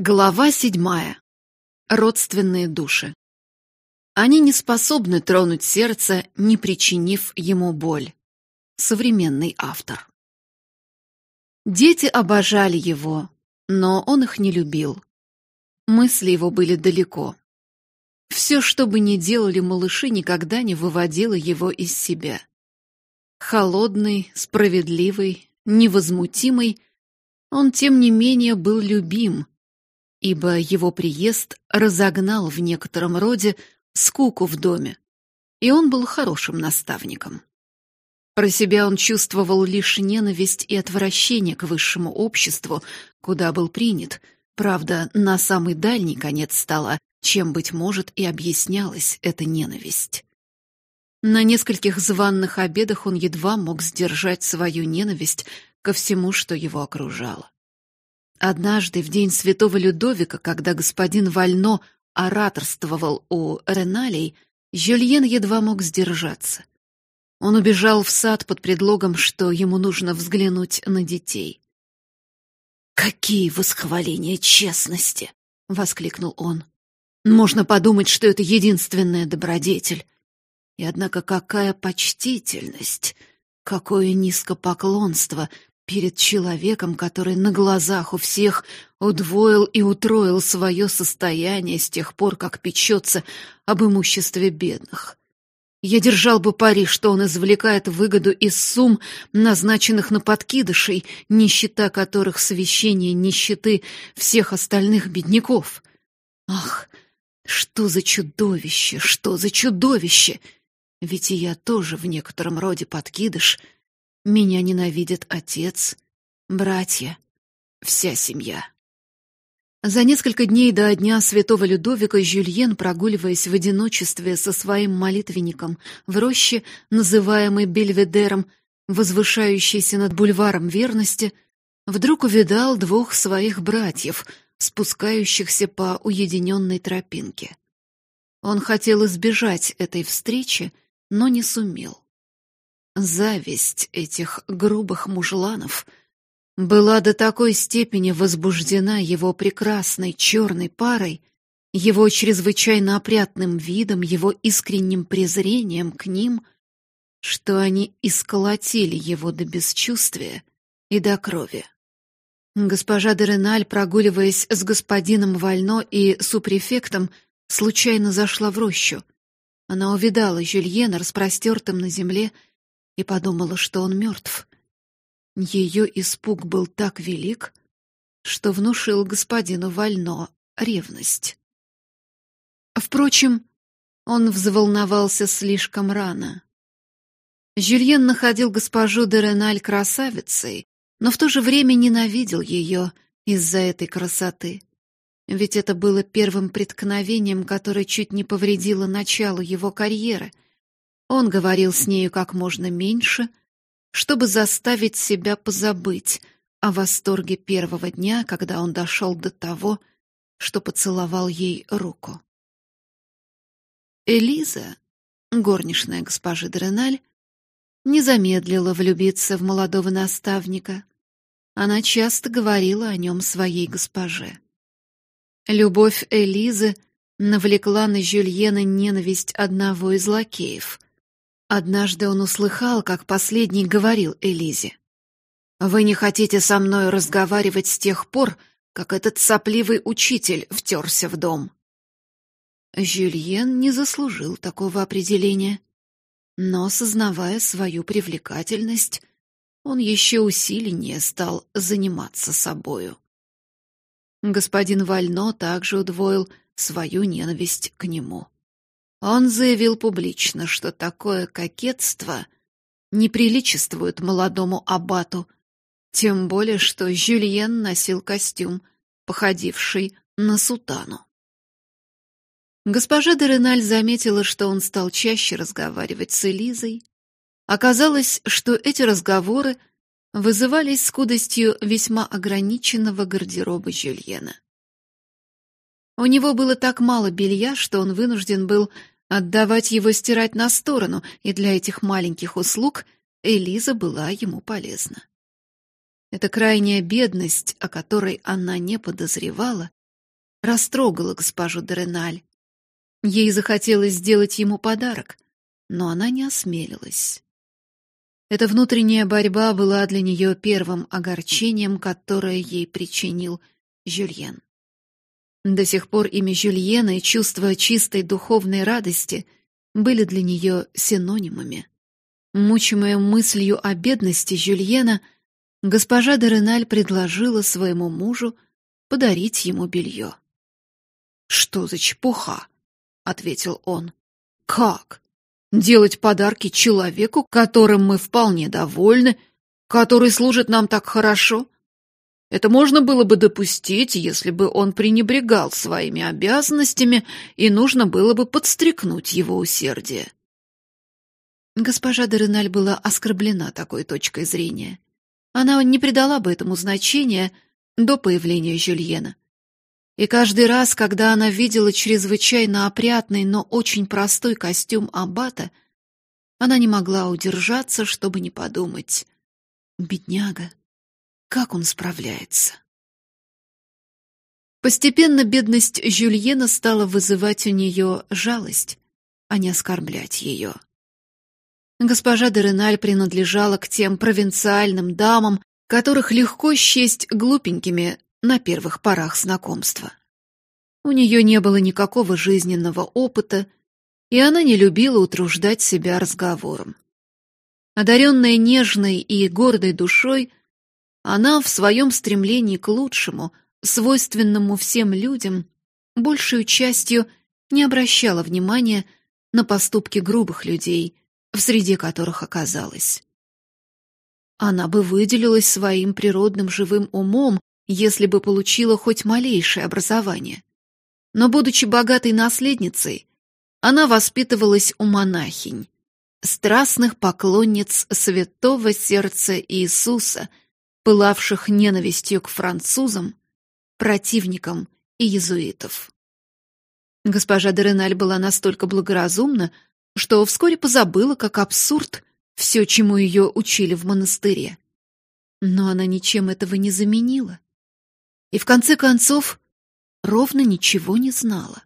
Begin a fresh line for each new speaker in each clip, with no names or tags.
Глава седьмая. Родственные души. Они не способны тронуть сердце, не причинив ему боль. Современный автор. Дети обожали его, но он их не любил. Мысли его были далеко. Все, что бы ни делали малыши, никогда не выводило его из себя. Холодный, справедливый, невозмутимый, он, тем не менее, был любим — ибо его приезд разогнал в некотором роде скуку в доме, и он был хорошим наставником. Про себя он чувствовал лишь ненависть и отвращение к высшему обществу, куда был принят, правда, на самый дальний конец стола, чем, быть может, и объяснялась эта ненависть. На нескольких званных обедах он едва мог сдержать свою ненависть ко всему, что его окружало. Однажды, в день святого Людовика, когда господин Вально ораторствовал у Реналей, Жюльен едва мог сдержаться. Он убежал в сад под предлогом, что ему нужно взглянуть на детей. «Какие восхваления честности!» — воскликнул он. «Можно подумать, что это единственная добродетель. И однако какая почтительность, какое низкопоклонство перед человеком, который на глазах у всех удвоил и утроил свое состояние с тех пор, как печется об имуществе бедных. Я держал бы пари, что он извлекает выгоду из сумм, назначенных на подкидышей, нищета которых священие нищеты всех остальных бедняков. Ах, что за чудовище, что за чудовище! Ведь и я тоже в некотором роде подкидыш — меня ненавидит отец, братья, вся семья. За несколько дней до дня святого Людовика Жюльен, прогуливаясь в одиночестве со своим молитвенником в роще, называемой Бельведером, возвышающейся над бульваром верности, вдруг увидал двух своих братьев, спускающихся по уединенной тропинке. Он хотел избежать этой встречи, но не сумел. Зависть этих грубых мужланов была до такой степени возбуждена его прекрасной черной парой, его чрезвычайно опрятным видом, его искренним презрением к ним, что они исколотили его до бесчувствия и до крови. Госпожа Дереналь, прогуливаясь с господином Вально и супрефектом, случайно зашла в рощу. Она увидала Жюльена распростертым на земле, и подумала, что он мертв. Ее испуг был так велик, что внушил господину Вально ревность. Впрочем, он взволновался слишком рано. Жюльен находил госпожу де Реналь красавицей, но в то же время ненавидел ее из-за этой красоты. Ведь это было первым преткновением, которое чуть не повредило началу его карьеры — он говорил с нею как можно меньше, чтобы заставить себя позабыть о восторге первого дня, когда он дошел до того, что поцеловал ей руку. Элиза, горничная госпожи Дреналь, не замедлила влюбиться в молодого наставника. Она часто говорила о нем своей госпоже. Любовь Элизы навлекла на Жюльена ненависть одного из лакеев — Однажды он услыхал, как последний говорил Элизе. «Вы не хотите со мной разговаривать с тех пор, как этот сопливый учитель втерся в дом». Жюльен не заслужил такого определения, но, сознавая свою привлекательность, он еще усиленнее стал заниматься собою. Господин Вально также удвоил свою ненависть к нему. Он заявил публично, что такое кокетство не приличествует молодому аббату, тем более что Жюльен носил костюм, походивший на сутану. Госпожа де заметила, что он стал чаще разговаривать с Элизой. Оказалось, что эти разговоры вызывались скудостью весьма ограниченного гардероба Жюльена. У него было так мало белья, что он вынужден был отдавать его стирать на сторону, и для этих маленьких услуг Элиза была ему полезна. Эта крайняя бедность, о которой она не подозревала, растрогало госпожу Дереналь. Ей захотелось сделать ему подарок, но она не осмелилась. Эта внутренняя борьба была для нее первым огорчением, которое ей причинил Жюльен. До сих пор имя Жюльена и чувство чистой духовной радости были для нее синонимами. Мучимая мыслью о бедности Жюльена, госпожа де Реналь предложила своему мужу подарить ему белье. «Что за чепуха?» — ответил он. «Как? Делать подарки человеку, которым мы вполне довольны, который служит нам так хорошо? Это можно было бы допустить, если бы он пренебрегал своими обязанностями, и нужно было бы подстрекнуть его усердие. Госпожа Дереналь была оскорблена такой точкой зрения. Она не придала бы этому значения до появления Жюльена. И каждый раз, когда она видела чрезвычайно опрятный, но очень простой костюм аббата, она не могла удержаться, чтобы не подумать. «Бедняга, как он справляется?» Постепенно бедность Жюльена стала вызывать у нее жалость, а не оскорблять ее. Госпожа де Реналь принадлежала к тем провинциальным дамам, которых легко счесть глупенькими на первых порах знакомства. У нее не было никакого жизненного опыта, и она не любила утруждать себя разговором. Одаренная нежной и гордой душой, она в своем стремлении к лучшему, свойственному всем людям, большую частью не обращала внимания на поступки грубых людей, в среде которых оказалась. Она бы выделилась своим природным живым умом, если бы получила хоть малейшее образование. Но, будучи богатой наследницей, она воспитывалась у монахинь, страстных поклонниц святого сердца Иисуса, пылавших ненавистью к французам, противникам и иезуитов. Госпожа Дереналь была настолько благоразумна, что вскоре позабыла, как абсурд все, чему ее учили в монастыре. Но она ничем этого не заменила. И в конце концов ровно ничего не знала.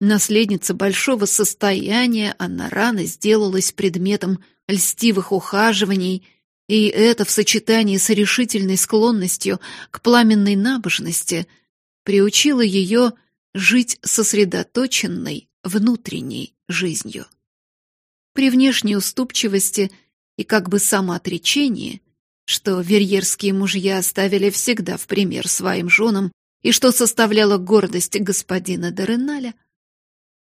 Наследница большого состояния, она рано сделалась предметом льстивых ухаживаний, и это в сочетании с решительной склонностью к пламенной набожности приучило ее жить сосредоточенной внутренней жизнью. При внешней уступчивости и как бы самоотречении, что верьерские мужья оставили всегда в пример своим женам и что составляло гордость господина Дореналя,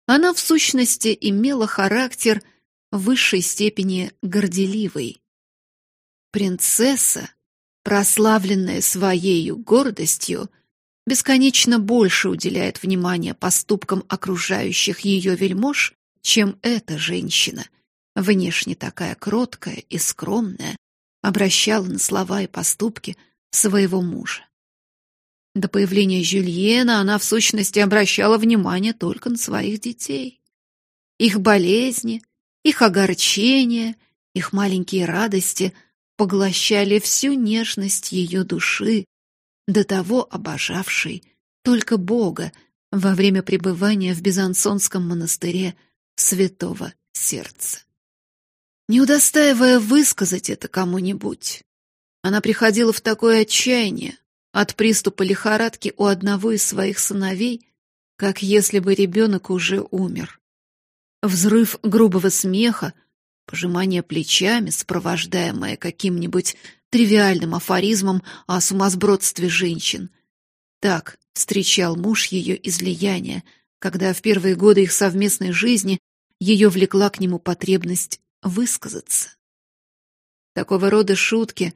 она в сущности имела характер в высшей степени горделивый. Принцесса, прославленная своей гордостью, бесконечно больше уделяет внимания поступкам окружающих ее вельмож, чем эта женщина, внешне такая кроткая и скромная, обращала на слова и поступки своего мужа. До появления Жюльена она в сущности обращала внимание только на своих детей. Их болезни, их огорчения, их маленькие радости поглощали всю нежность ее души, до того обожавшей только Бога во время пребывания в Безансонском монастыре Святого Сердца. Не удостаивая высказать это кому-нибудь, она приходила в такое отчаяние, от приступа лихорадки у одного из своих сыновей, как если бы ребенок уже умер. Взрыв грубого смеха, пожимание плечами, сопровождаемое каким-нибудь тривиальным афоризмом о сумасбродстве женщин. Так встречал муж ее излияние, когда в первые годы их совместной жизни ее влекла к нему потребность высказаться. Такого рода шутки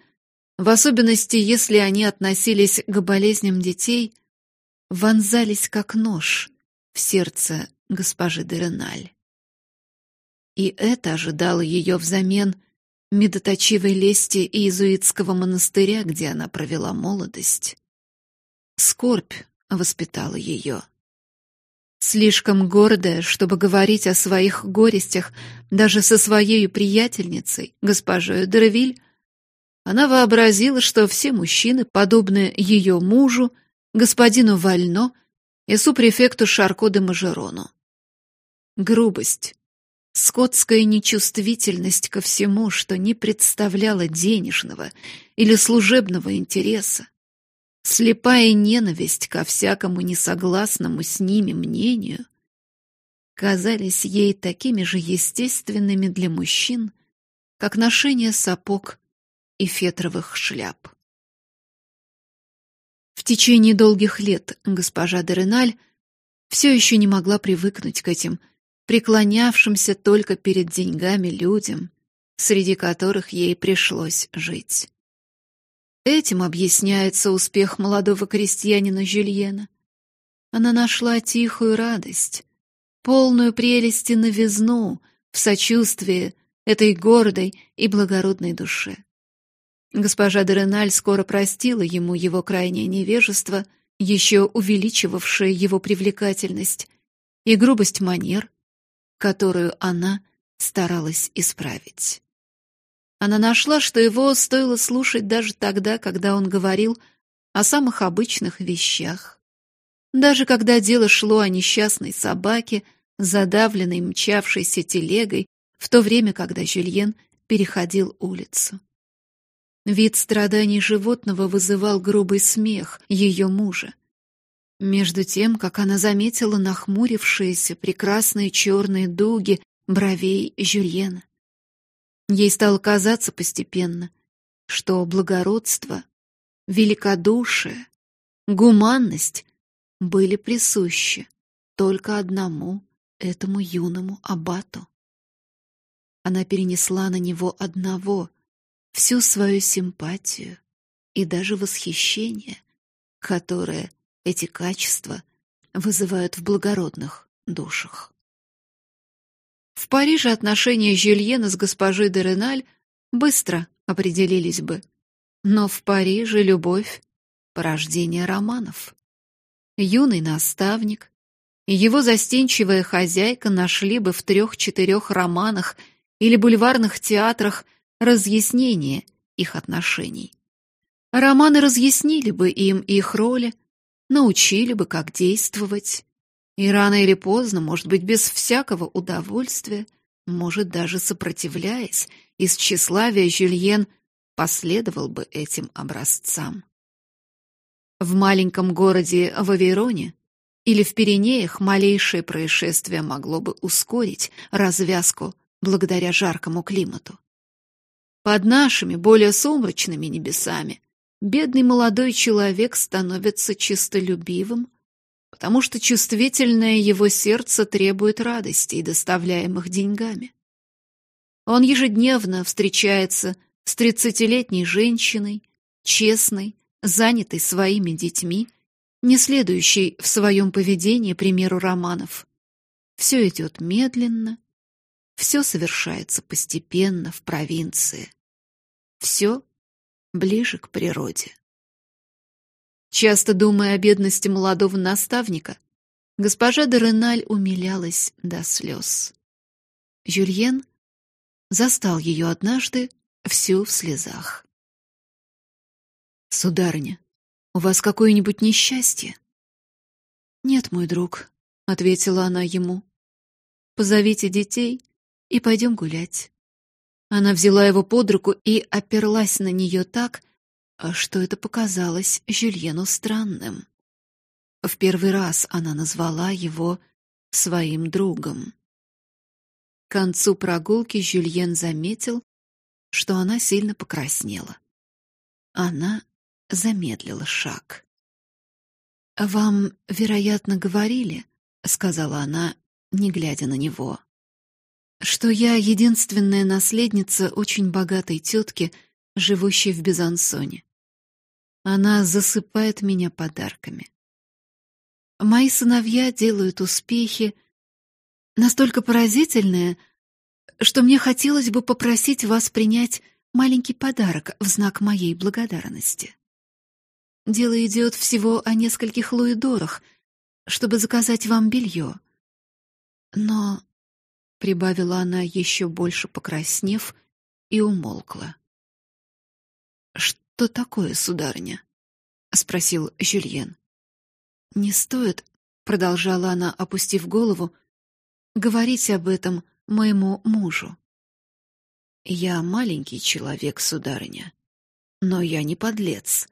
в особенности если они относились к болезням детей, вонзались как нож в сердце госпожи Дереналь. И это ожидало ее взамен медоточивой лести иезуитского монастыря, где она провела молодость. Скорбь воспитала ее. Слишком гордая, чтобы говорить о своих горестях даже со своей приятельницей, госпожой Дервиль, она вообразила, что все мужчины, подобные ее мужу, господину Вально и супрефекту Шарко де Мажерону. Грубость, скотская нечувствительность ко всему, что не представляло денежного или служебного интереса, слепая ненависть ко всякому несогласному с ними мнению казались ей такими же естественными для мужчин, как ношение сапог и фетровых шляп. В течение долгих лет госпожа де Реналь все еще не могла привыкнуть к этим преклонявшимся только перед деньгами людям, среди которых ей пришлось жить. Этим объясняется успех молодого крестьянина Жюльена. Она нашла тихую радость, полную прелести новизну в сочувствии этой гордой и благородной душе. Госпожа Дереналь скоро простила ему его крайнее невежество, еще увеличивавшее его привлекательность, и грубость манер, которую она старалась исправить. Она нашла, что его стоило слушать даже тогда, когда он говорил о самых обычных вещах. Даже когда дело шло о несчастной собаке, задавленной мчавшейся телегой, в то время, когда Жюльен переходил улицу. Вид страданий животного вызывал грубый смех ее мужа. Между тем, как она заметила нахмурившиеся прекрасные черные дуги бровей Жюльена. Ей стало казаться постепенно, что благородство, великодушие, гуманность были присущи только одному этому юному аббату. Она перенесла на него одного всю свою симпатию и даже восхищение, которое эти качества вызывают в благородных душах. В Париже отношения Жюльена с госпожой де Реналь быстро определились бы. Но в Париже любовь — порождение романов. Юный наставник и его застенчивая хозяйка нашли бы в трех-четырех романах или бульварных театрах разъяснение их отношений. Романы разъяснили бы им их роли, научили бы, как действовать, и рано или поздно, может быть, без всякого удовольствия, может, даже сопротивляясь, из тщеславия Жюльен последовал бы этим образцам. В маленьком городе Вавироне или в Пиренеях малейшее происшествие могло бы ускорить развязку благодаря жаркому климату. Под нашими, более сумрачными небесами бедный молодой человек становится чистолюбивым, потому что чувствительное его сердце требует радостей, доставляемых деньгами. Он ежедневно встречается с тридцатилетней женщиной, честной, занятой своими детьми, не следующей в своем поведении примеру романов. Все идет медленно, все совершается постепенно в провинции. Все ближе к природе. Часто думая о бедности молодого наставника, госпожа де Реналь умилялась до слез. Жюльен застал ее однажды всю в слезах. «Сударыня, у вас какое-нибудь несчастье?» «Нет, мой друг», — ответила она ему. «Позовите детей и пойдем гулять». Она взяла его под руку и оперлась на нее так, что это показалось Жюльену странным. В первый раз она назвала его своим другом. К концу прогулки Жюльен заметил, что она сильно покраснела. Она замедлила шаг. «Вам, вероятно, говорили, — сказала она, не глядя на него, — что я единственная наследница очень богатой тетки, живущей в Безансоне. Она засыпает меня подарками. Мои сыновья делают успехи настолько поразительные, что мне хотелось бы попросить вас принять маленький подарок в знак моей благодарности. Дело идет всего о нескольких луидорах, чтобы заказать вам белье. Но, — прибавила она, еще больше покраснев, и умолкла. «Что такое, сударыня?» — спросил Жюльен. Не стоит, продолжала она, опустив голову, говорить об этом моему мужу. Я маленький человек, сударыня, но я не подлец,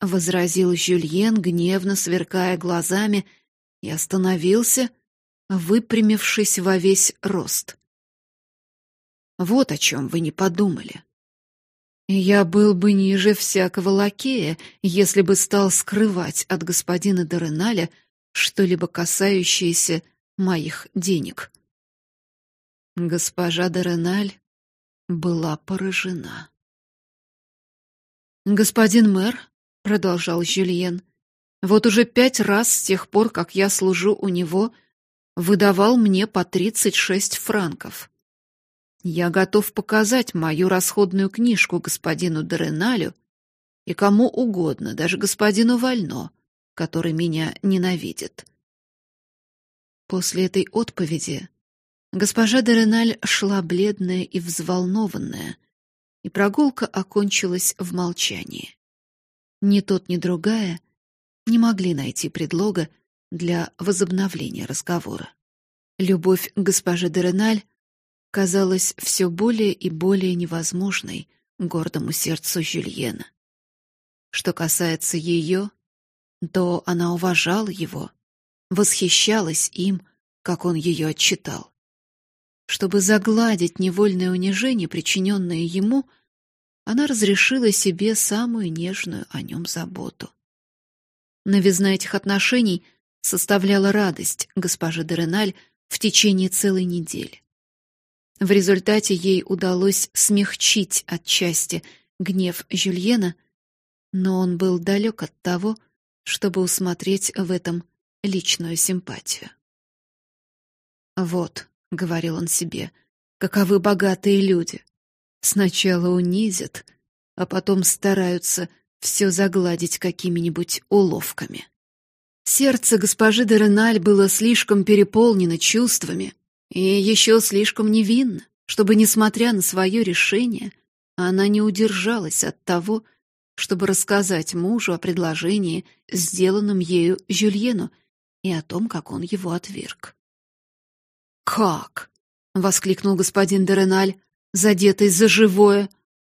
возразил Жюльен, гневно сверкая глазами, и остановился, выпрямившись во весь рост. Вот о чем вы не подумали. Я был бы ниже всякого лакея, если бы стал скрывать от господина Дореналя что-либо касающееся моих денег. Госпожа Дореналь была поражена. Господин мэр, продолжал Жюльен, вот уже пять раз с тех пор, как я служу у него, выдавал мне по тридцать шесть франков. Я готов показать мою расходную книжку господину Дореналю и кому угодно, даже господину Вально, который меня ненавидит. После этой отповеди госпожа Дореналь шла бледная и взволнованная, и прогулка окончилась в молчании. Ни тот, ни другая не могли найти предлога для возобновления разговора. Любовь госпожи Дереналь казалась все более и более невозможной гордому сердцу Жюльена. Что касается ее, то она уважала его, восхищалась им, как он ее отчитал. Чтобы загладить невольное унижение, причиненное ему, она разрешила себе самую нежную о нем заботу. Новизна этих отношений составляла радость госпожи Дереналь в течение целой недели. В результате ей удалось смягчить отчасти гнев Жюльена, но он был далек от того, чтобы усмотреть в этом личную симпатию. Вот, говорил он себе, каковы богатые люди. Сначала унизят, а потом стараются все загладить какими-нибудь уловками. Сердце госпожи де Реналь было слишком переполнено чувствами, и еще слишком невинна, чтобы, несмотря на свое решение, она не удержалась от того, чтобы рассказать мужу о предложении, сделанном ею Жюльену, и о том, как он его отверг. «Как?» — воскликнул господин Дереналь, задетый за живое.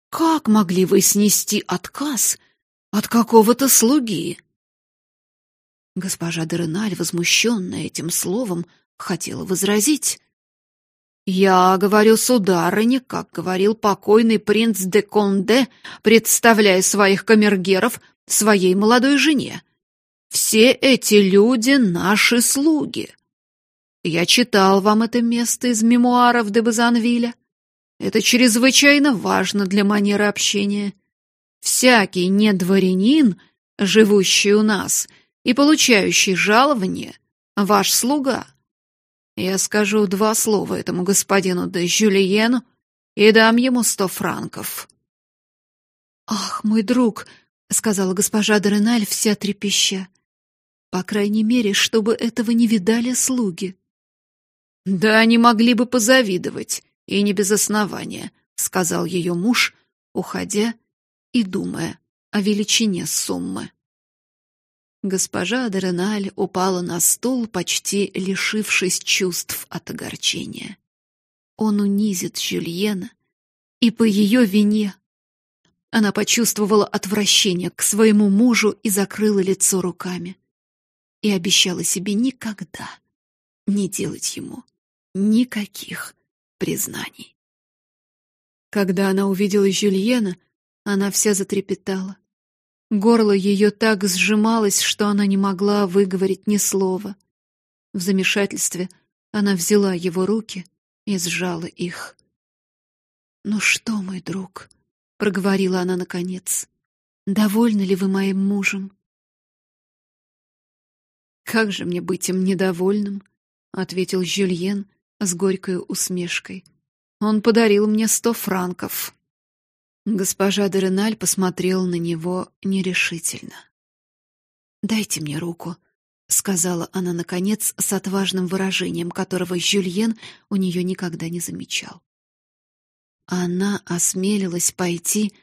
«Как могли вы снести отказ от какого-то слуги?» Госпожа Дереналь, возмущенная этим словом, хотела возразить. Я говорю, сударыня, как говорил покойный принц де Конде, представляя своих камергеров своей молодой жене. Все эти люди — наши слуги. Я читал вам это место из мемуаров де Базанвиля. Это чрезвычайно важно для манеры общения. Всякий недворянин, живущий у нас и получающий жалование, ваш слуга. Я скажу два слова этому господину де Жюлиену и дам ему сто франков. Ах, мой друг, сказала госпожа Дореналь вся трепеща. По крайней мере, чтобы этого не видали слуги. Да они могли бы позавидовать, и не без основания, сказал ее муж, уходя и думая о величине суммы. Госпожа Дереналь упала на стул, почти лишившись чувств от огорчения. Он унизит Жюльена, и по ее вине она почувствовала отвращение к своему мужу и закрыла лицо руками. И обещала себе никогда не делать ему никаких признаний. Когда она увидела Жюльена, она вся затрепетала. Горло ее так сжималось, что она не могла выговорить ни слова. В замешательстве она взяла его руки и сжала их. "Ну что, мой друг?" проговорила она наконец. "Довольны ли вы моим мужем?" "Как же мне быть им недовольным?" ответил Жюльен с горькой усмешкой. "Он подарил мне сто франков. Госпожа Дереналь посмотрела на него нерешительно. «Дайте мне руку», — сказала она, наконец, с отважным выражением, которого Жюльен у нее никогда не замечал. Она осмелилась пойти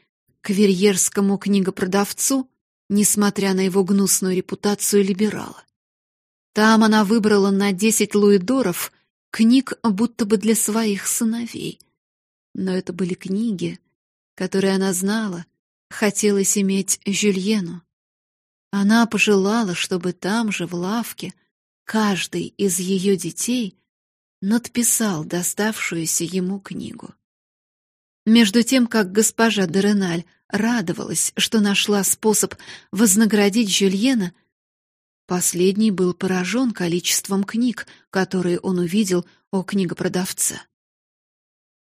к верьерскому книгопродавцу, несмотря на его гнусную репутацию либерала. Там она выбрала на десять луидоров книг будто бы для своих сыновей. Но это были книги, которые она знала, хотелось иметь Жюльену. Она пожелала, чтобы там же, в лавке, каждый из ее детей надписал доставшуюся ему книгу. Между тем, как госпожа Дереналь радовалась, что нашла способ вознаградить Жюльена, последний был поражен количеством книг, которые он увидел у книгопродавца.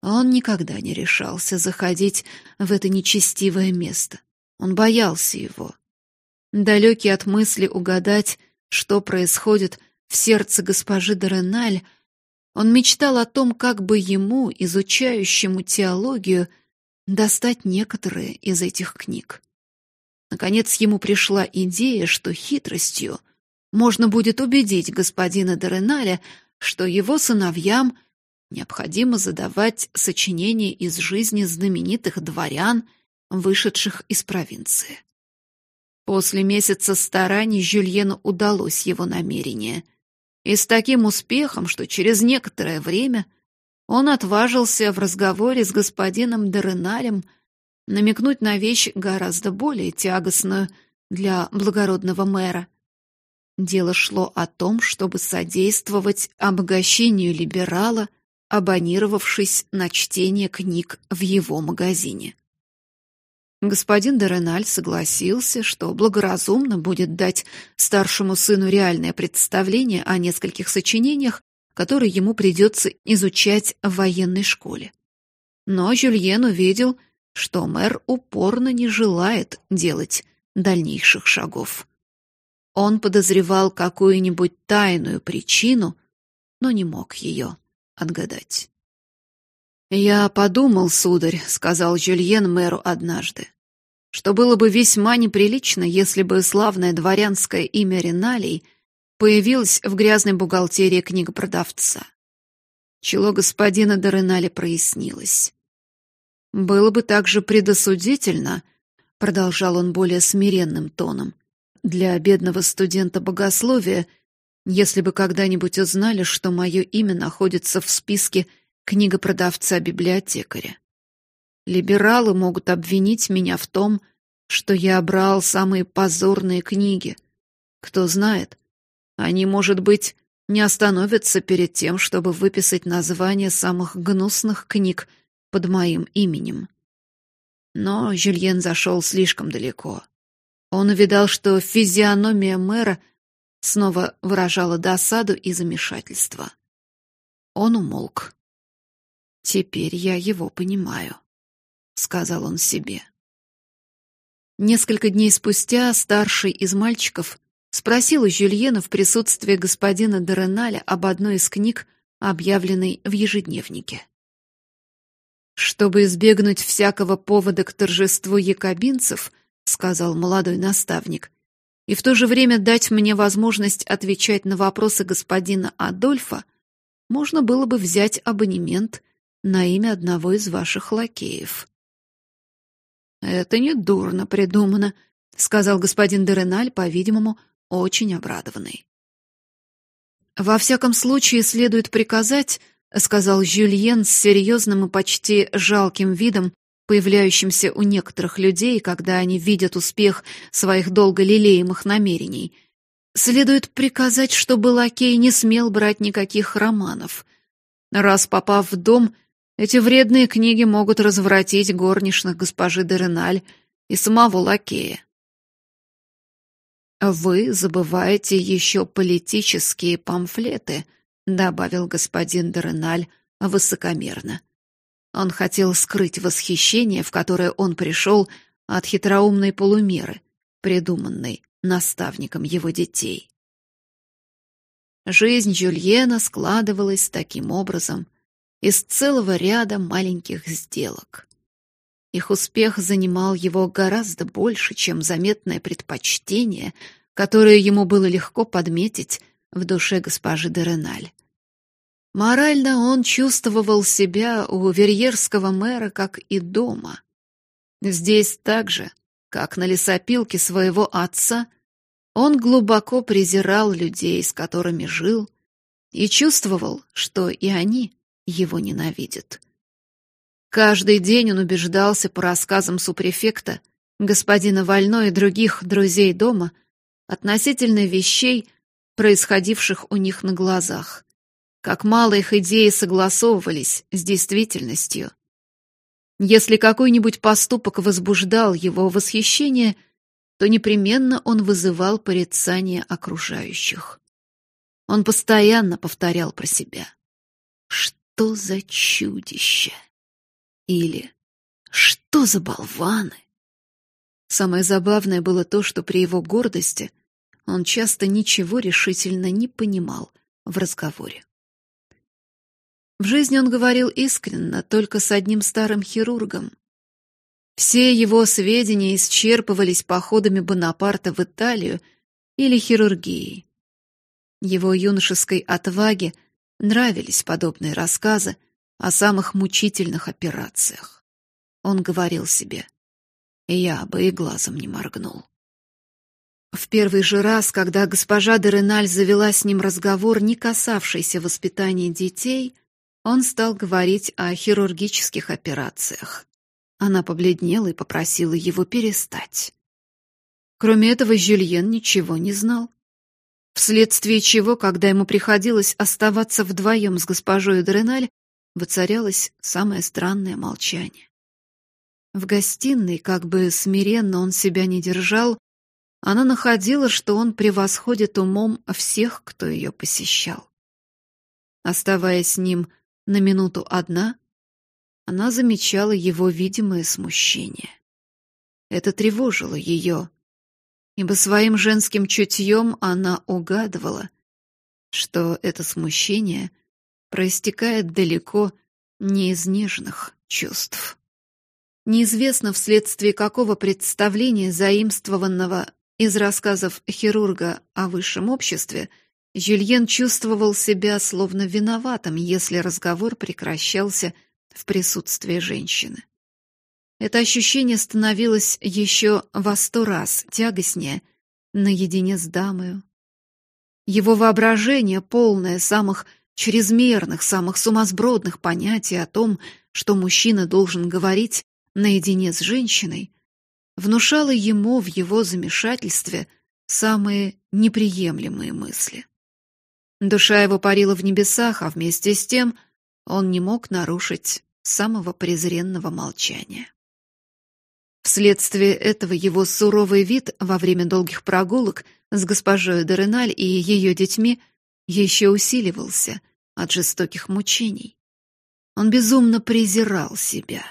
Он никогда не решался заходить в это нечестивое место. Он боялся его. Далекий от мысли угадать, что происходит в сердце госпожи Дереналь, он мечтал о том, как бы ему, изучающему теологию, достать некоторые из этих книг. Наконец ему пришла идея, что хитростью можно будет убедить господина Дереналя, что его сыновьям необходимо задавать сочинения из жизни знаменитых дворян, вышедших из провинции. После месяца стараний Жюльену удалось его намерение — и с таким успехом, что через некоторое время он отважился в разговоре с господином Дереналем намекнуть на вещь гораздо более тягостную для благородного мэра. Дело шло о том, чтобы содействовать обогащению либерала, абонировавшись на чтение книг в его магазине. Господин Дереналь согласился, что благоразумно будет дать старшему сыну реальное представление о нескольких сочинениях, которые ему придется изучать в военной школе. Но Жюльен увидел, что мэр упорно не желает делать дальнейших шагов. Он подозревал какую-нибудь тайную причину, но не мог ее отгадать. «Я подумал, сударь», — сказал Жюльен мэру однажды, что было бы весьма неприлично, если бы славное дворянское имя Реналий появилось в грязной бухгалтерии книгопродавца. Чело господина де Ренали прояснилось. «Было бы также предосудительно», — продолжал он более смиренным тоном, «для бедного студента богословия, если бы когда-нибудь узнали, что мое имя находится в списке книгопродавца-библиотекаря. Либералы могут обвинить меня в том, что я брал самые позорные книги. Кто знает, они, может быть, не остановятся перед тем, чтобы выписать названия самых гнусных книг под моим именем. Но Жюльен зашел слишком далеко. Он увидал, что физиономия мэра снова выражала досаду и замешательство. Он умолк. Теперь я его понимаю, сказал он себе. Несколько дней спустя старший из мальчиков спросил у Жюльена в присутствии господина Дереналя об одной из книг, объявленной в ежедневнике. Чтобы избегнуть всякого повода к торжеству якобинцев, сказал молодой наставник, и в то же время дать мне возможность отвечать на вопросы господина Адольфа, можно было бы взять абонемент на имя одного из ваших лакеев. Это не дурно придумано, сказал господин Дереналь, по-видимому, очень обрадованный. Во всяком случае, следует приказать, сказал Жюльен с серьезным и почти жалким видом, появляющимся у некоторых людей, когда они видят успех своих долго лелеемых намерений. Следует приказать, чтобы лакей не смел брать никаких романов. Раз попав в дом, эти вредные книги могут развратить горничных госпожи Дереналь и самого лакея. Вы забываете еще политические памфлеты, добавил господин Дереналь высокомерно. Он хотел скрыть восхищение, в которое он пришел от хитроумной полумеры, придуманной наставником его детей. Жизнь Жюльена складывалась таким образом, из целого ряда маленьких сделок. Их успех занимал его гораздо больше, чем заметное предпочтение, которое ему было легко подметить в душе госпожи де Реналь. Морально он чувствовал себя у верьерского мэра как и дома. Здесь так же, как на лесопилке своего отца, Он глубоко презирал людей, с которыми жил, и чувствовал, что и они его ненавидят. Каждый день он убеждался по рассказам супрефекта, господина Вально и других друзей дома относительно вещей, происходивших у них на глазах. Как мало их идеи согласовывались с действительностью. Если какой-нибудь поступок возбуждал его восхищение, то непременно он вызывал порицание окружающих. Он постоянно повторял про себя. «Что за чудище?» Или «Что за болваны?» Самое забавное было то, что при его гордости он часто ничего решительно не понимал в разговоре. В жизни он говорил искренно, только с одним старым хирургом. Все его сведения исчерпывались походами Бонапарта в Италию или хирургией. Его юношеской отваге нравились подобные рассказы о самых мучительных операциях. Он говорил себе — я бы и глазом не моргнул. В первый же раз, когда госпожа де Реналь завела с ним разговор, не касавшийся воспитания детей, он стал говорить о хирургических операциях. Она побледнела и попросила его перестать. Кроме этого, Жюльен ничего не знал. Вследствие чего, когда ему приходилось оставаться вдвоем с госпожой де Реналь, воцарялось самое странное молчание. В гостиной, как бы смиренно он себя не держал, она находила, что он превосходит умом всех, кто ее посещал. Оставаясь с ним на минуту одна, она замечала его видимое смущение. Это тревожило ее, ибо своим женским чутьем она угадывала, что это смущение проистекает далеко не из нежных чувств. Неизвестно вследствие какого представления, заимствованного из рассказов хирурга о высшем обществе, Жюльен чувствовал себя словно виноватым, если разговор прекращался в присутствии женщины. Это ощущение становилось еще во сто раз тягостнее наедине с дамою. Его воображение, полное самых чрезмерных, самых сумасбродных понятий о том, что мужчина должен говорить, наедине с женщиной, внушало ему в его замешательстве самые неприемлемые мысли. Душа его парила в небесах, а вместе с тем он не мог нарушить самого презренного молчания. Вследствие этого его суровый вид во время долгих прогулок с госпожой Дореналь и ее детьми еще усиливался от жестоких мучений. Он безумно презирал себя.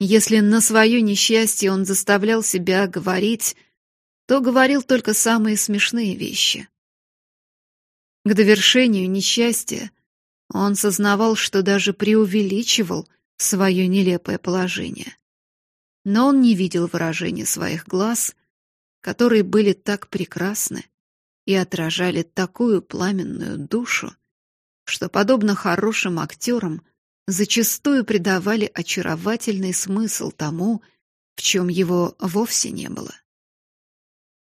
Если на свое несчастье он заставлял себя говорить, то говорил только самые смешные вещи. К довершению несчастья он сознавал, что даже преувеличивал свое нелепое положение. Но он не видел выражения своих глаз, которые были так прекрасны и отражали такую пламенную душу, что, подобно хорошим актерам, зачастую придавали очаровательный смысл тому, в чем его вовсе не было.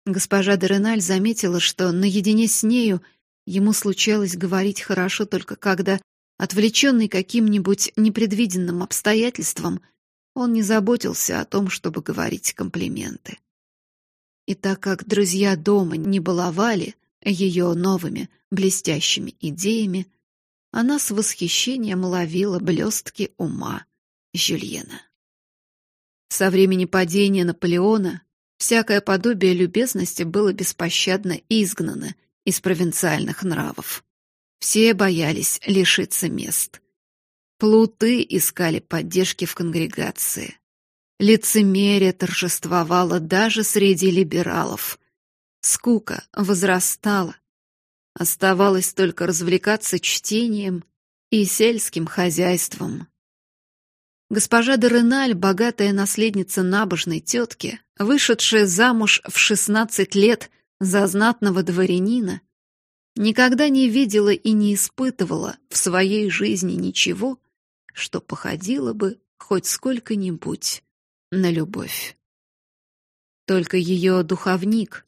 Госпожа Дереналь заметила, что наедине с нею ему случалось говорить хорошо только когда, отвлеченный каким-нибудь непредвиденным обстоятельством, он не заботился о том, чтобы говорить комплименты. И так как друзья дома не баловали ее новыми блестящими идеями, она с восхищением ловила блестки ума Жюльена. Со времени падения Наполеона всякое подобие любезности было беспощадно изгнано из провинциальных нравов. Все боялись лишиться мест. Плуты искали поддержки в конгрегации. Лицемерие торжествовало даже среди либералов. Скука возрастала, Оставалось только развлекаться чтением и сельским хозяйством. Госпожа де Реналь, богатая наследница набожной тетки, вышедшая замуж в шестнадцать лет за знатного дворянина, никогда не видела и не испытывала в своей жизни ничего, что походило бы хоть сколько-нибудь на любовь. Только ее духовник,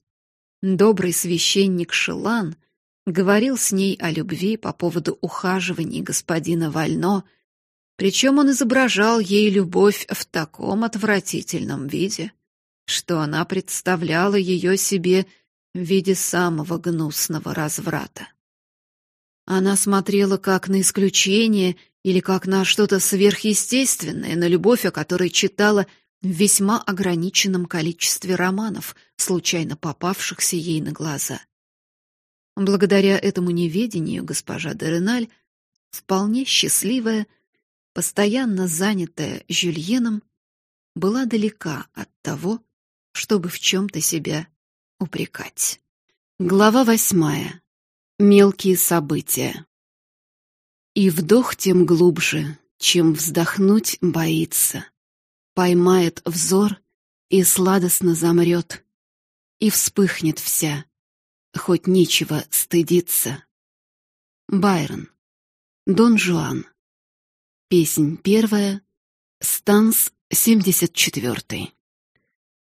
добрый священник Шелан говорил с ней о любви по поводу ухаживаний господина Вально, причем он изображал ей любовь в таком отвратительном виде, что она представляла ее себе в виде самого гнусного разврата. Она смотрела как на исключение или как на что-то сверхъестественное, на любовь, о которой читала в весьма ограниченном количестве романов, случайно попавшихся ей на глаза. Благодаря этому неведению госпожа де Реналь, вполне счастливая, постоянно занятая Жюльеном, была далека от того, чтобы в чем то себя упрекать. Глава восьмая. Мелкие события. И вдох тем глубже, чем вздохнуть боится. Поймает взор и сладостно замрет, и вспыхнет вся, хоть нечего стыдиться. Байрон. Дон Жуан. Песнь первая. Станс 74.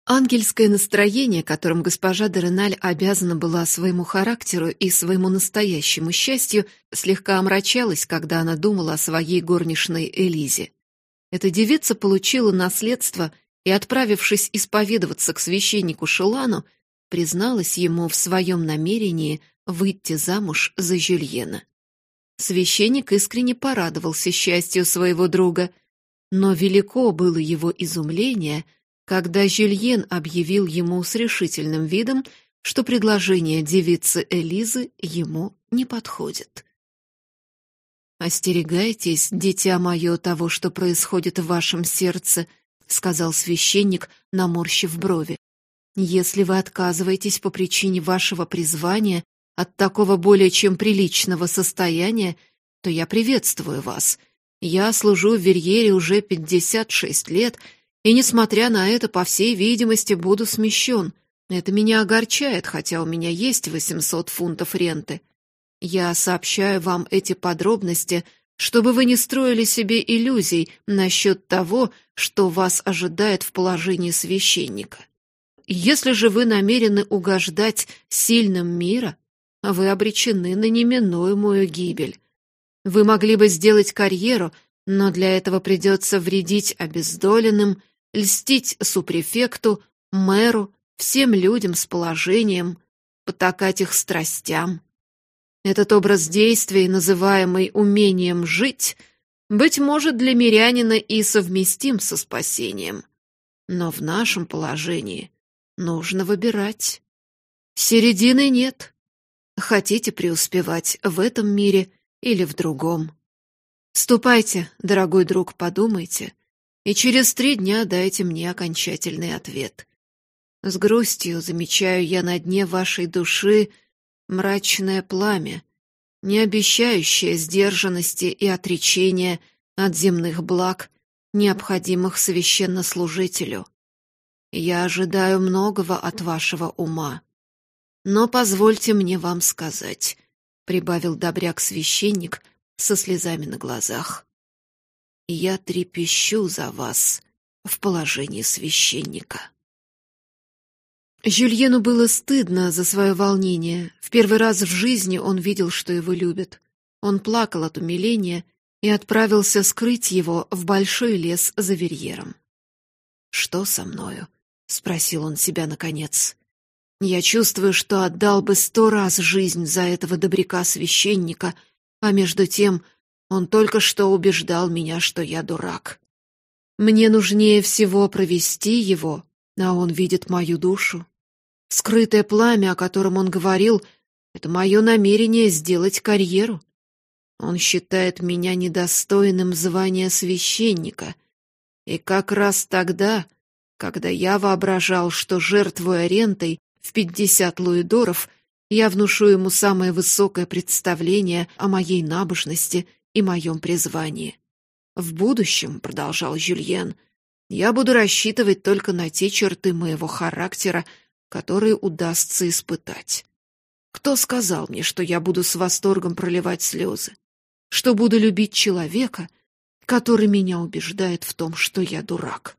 Ангельское настроение, которым госпожа Дереналь обязана была своему характеру и своему настоящему счастью, слегка омрачалось, когда она думала о своей горничной Элизе. Эта девица получила наследство и, отправившись исповедоваться к священнику Шелану, призналась ему в своем намерении выйти замуж за Жюльена. Священник искренне порадовался счастью своего друга, но велико было его изумление, когда Жюльен объявил ему с решительным видом, что предложение девицы Элизы ему не подходит. «Остерегайтесь, дитя мое, того, что происходит в вашем сердце», — сказал священник, наморщив брови. Если вы отказываетесь по причине вашего призвания от такого более чем приличного состояния, то я приветствую вас. Я служу в Верьере уже 56 лет, и, несмотря на это, по всей видимости, буду смещен. Это меня огорчает, хотя у меня есть 800 фунтов ренты. Я сообщаю вам эти подробности, чтобы вы не строили себе иллюзий насчет того, что вас ожидает в положении священника. Если же вы намерены угождать сильным мира, вы обречены на неминуемую гибель. Вы могли бы сделать карьеру, но для этого придется вредить обездоленным, льстить супрефекту, мэру, всем людям с положением, потакать их страстям. Этот образ действий, называемый умением жить, быть может, для мирянина и совместим со спасением. Но в нашем положении Нужно выбирать. Середины нет. Хотите преуспевать в этом мире или в другом? Ступайте, дорогой друг, подумайте, и через три дня дайте мне окончательный ответ. С грустью замечаю я на дне вашей души мрачное пламя, не обещающее сдержанности и отречения от земных благ, необходимых священнослужителю. Я ожидаю многого от вашего ума. Но позвольте мне вам сказать, прибавил добряк-священник со слезами на глазах. Я трепещу за вас в положении священника. Жюльену было стыдно за свое волнение. В первый раз в жизни он видел, что его любят. Он плакал от умиления и отправился скрыть его в большой лес за Верьером. Что со мною? — спросил он себя наконец. «Я чувствую, что отдал бы сто раз жизнь за этого добряка-священника, а между тем он только что убеждал меня, что я дурак. Мне нужнее всего провести его, а он видит мою душу. Скрытое пламя, о котором он говорил, — это мое намерение сделать карьеру. Он считает меня недостойным звания священника, и как раз тогда когда я воображал, что жертвуя рентой в пятьдесят луидоров, я внушу ему самое высокое представление о моей набожности и моем призвании. В будущем, продолжал Жюльен, я буду рассчитывать только на те черты моего характера, которые удастся испытать. Кто сказал мне, что я буду с восторгом проливать слезы? Что буду любить человека, который меня убеждает в том, что я дурак?